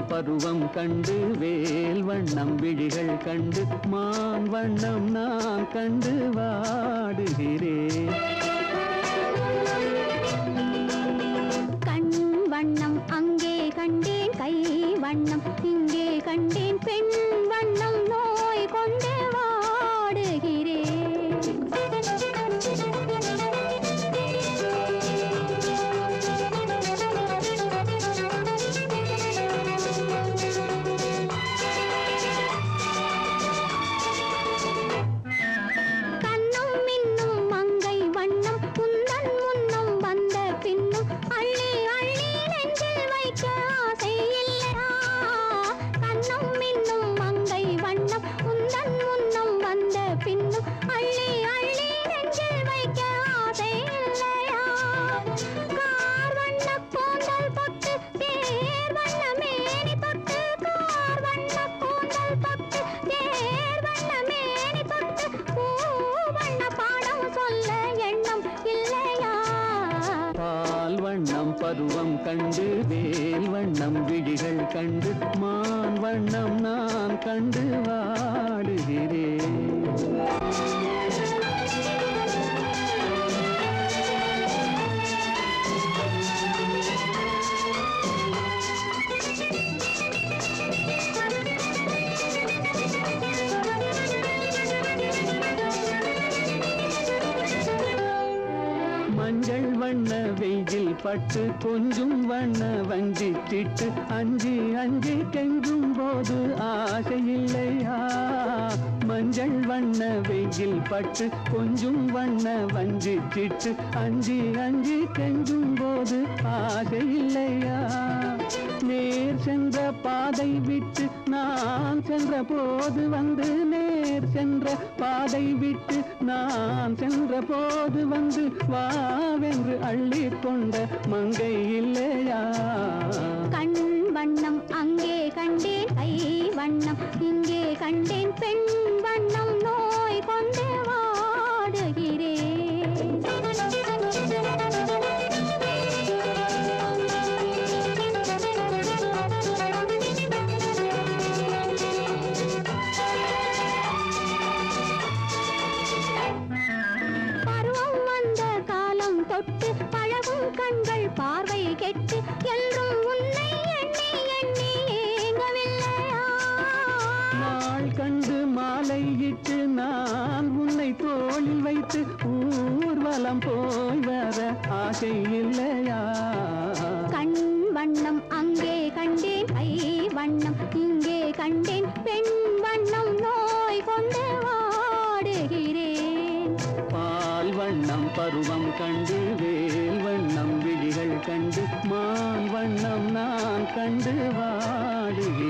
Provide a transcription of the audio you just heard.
வண்ணம் பருவம் கண்டு வேல் வண்ணம் விழிகள் கண்டு மான் வண்ணம் நான் கண்டு வாடுகிறேன் கண் வண்ணம் அங்கே கண்டேன் கை வண்ணம் இங்கே கண்டேன் பெண் வண்ணம் பருவம் கண்டு வேல் வண்ணம் விழிகள் கண்டு மான் வண்ணம் நான் கண்டு வாடுகிறேன். வண்ண வெயில் பட்டு கொஞ்சும் வண்ண வஞ்சி திட்டு அஞ்சு அஞ்சு கெஞ்சும் போது ஆசை இல்லையா மஞ்சள் வண்ண வெயில் பட்டு கொஞ்சம் வண்ண வஞ்சி கிட்டு அஞ்சு அஞ்சு கெஞ்சும் போது ஆக இல்லையா? நேர் சென்ற பாதை விட்டு நான் சென்ற போது வந்து நேர் சென்ற பாதை விட்டு நான் சென்ற போது வந்து வாவென்று அள்ளி கொண்ட மங்கை இல்லையா? கண் வண்ணம் அங்கே கண்டேன் கை வண்ணம் இங்கே கண்டேன் பெண் கண்கள் பார்வை கெட்டு என்றும் உன்னை எண்ணி எண்ணி ஏங்கவில்லையா? நாள் கண்டு மாலையிட்டு நான் உன்னை தோளில் வைத்து ஊர்வலம் போய் வர ஆசை இல்லையா? கண் வண்ணம் அங்கே கண்டேன் கை வண்ணம் இங்கே கண்டேன் பெண் பருவம் கண்டு வேல் வண்ணம் விழிகள் கண்டு மான் வண்ணம் நான் கண்டு வாடுகிறேன்